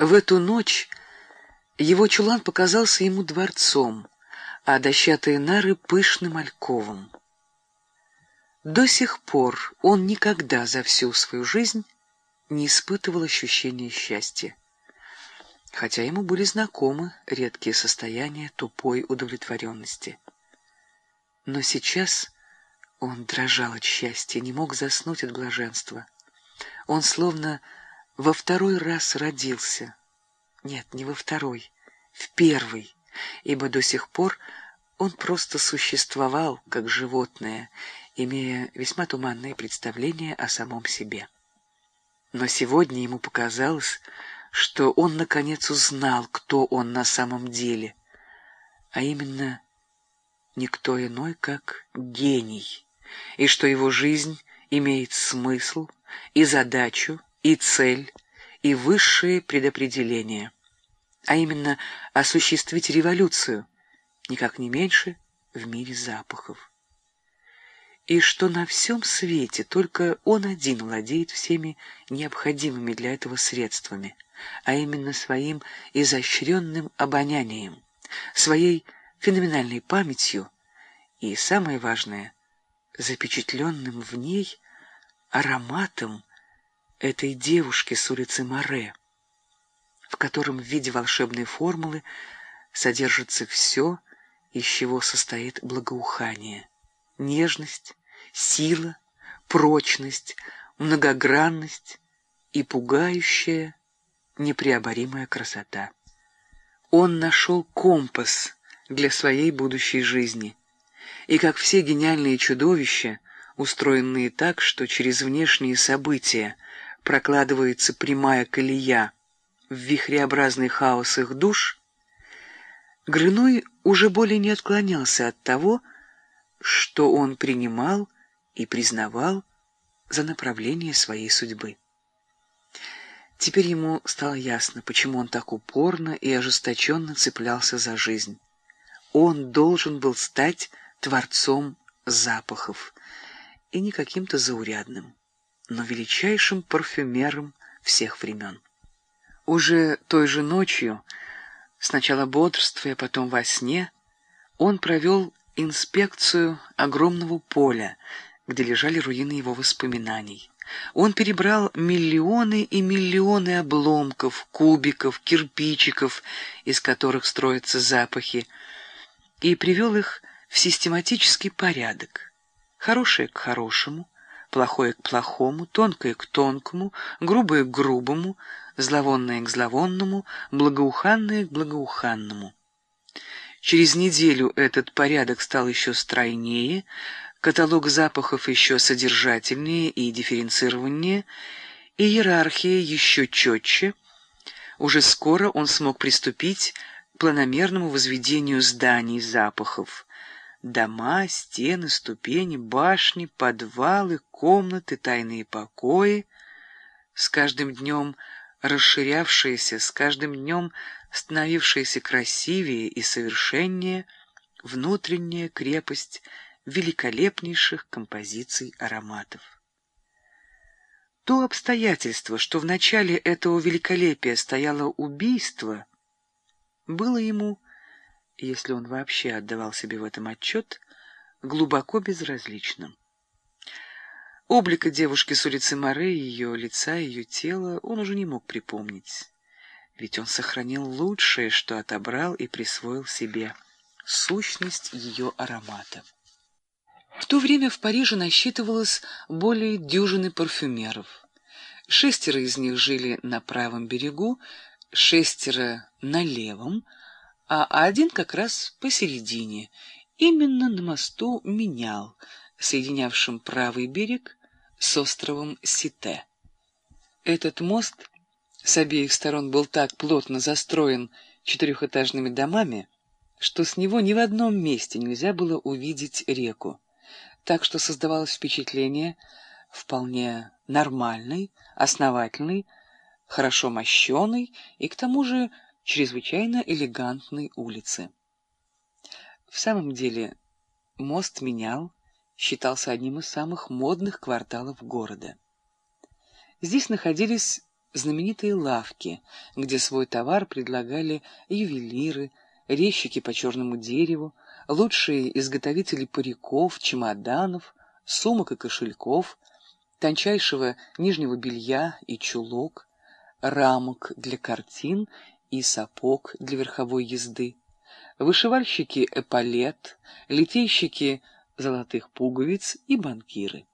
В эту ночь его чулан показался ему дворцом, а дощатые нары — пышным альковом. До сих пор он никогда за всю свою жизнь не испытывал ощущения счастья, хотя ему были знакомы редкие состояния тупой удовлетворенности. Но сейчас он дрожал от счастья, не мог заснуть от блаженства. Он словно во второй раз родился. Нет, не во второй, в первый, ибо до сих пор он просто существовал как животное, имея весьма туманное представление о самом себе. Но сегодня ему показалось, что он наконец узнал, кто он на самом деле, а именно никто иной, как гений, и что его жизнь имеет смысл и задачу, и цель, и высшее предопределение, а именно осуществить революцию, никак не меньше, в мире запахов. И что на всем свете только он один владеет всеми необходимыми для этого средствами, а именно своим изощренным обонянием, своей феноменальной памятью и, самое важное, запечатленным в ней ароматом этой девушки с улицы Море, в котором в виде волшебной формулы содержится все, из чего состоит благоухание, нежность, сила, прочность, многогранность и пугающая, непреоборимая красота. Он нашел компас для своей будущей жизни, и, как все гениальные чудовища, устроенные так, что через внешние события – прокладывается прямая колея в вихреобразный хаос их душ, Грыной уже более не отклонялся от того, что он принимал и признавал за направление своей судьбы. Теперь ему стало ясно, почему он так упорно и ожесточенно цеплялся за жизнь. Он должен был стать творцом запахов, и не каким-то заурядным но величайшим парфюмером всех времен. Уже той же ночью, сначала бодрствуя, потом во сне, он провел инспекцию огромного поля, где лежали руины его воспоминаний. Он перебрал миллионы и миллионы обломков, кубиков, кирпичиков, из которых строятся запахи, и привел их в систематический порядок. Хорошее к хорошему, плохое к плохому, тонкое к тонкому, грубое к грубому, зловонное к зловонному, благоуханное к благоуханному. Через неделю этот порядок стал еще стройнее, каталог запахов еще содержательнее и дифференцированнее, иерархия еще четче. Уже скоро он смог приступить к планомерному возведению зданий запахов, Дома, стены, ступени, башни, подвалы, комнаты, тайные покои, с каждым днем расширявшиеся, с каждым днем становившиеся красивее и совершеннее, внутренняя крепость великолепнейших композиций ароматов. То обстоятельство, что в начале этого великолепия стояло убийство, было ему если он вообще отдавал себе в этом отчет, глубоко безразличным. Облика девушки с улицы Море, ее лица, ее тела он уже не мог припомнить, ведь он сохранил лучшее, что отобрал и присвоил себе — сущность ее аромата. В то время в Париже насчитывалось более дюжины парфюмеров. Шестеро из них жили на правом берегу, шестеро — на левом — а один как раз посередине, именно на мосту менял, соединявшем правый берег с островом Сите. Этот мост с обеих сторон был так плотно застроен четырехэтажными домами, что с него ни в одном месте нельзя было увидеть реку, так что создавалось впечатление вполне нормальной, основательной, хорошо мощеной и к тому же чрезвычайно элегантной улицы. В самом деле, мост менял, считался одним из самых модных кварталов города. Здесь находились знаменитые лавки, где свой товар предлагали ювелиры, резчики по черному дереву, лучшие изготовители париков, чемоданов, сумок и кошельков, тончайшего нижнего белья и чулок, рамок для картин и сапог для верховой езды, вышивальщики эполет, литейщики золотых пуговиц и банкиры.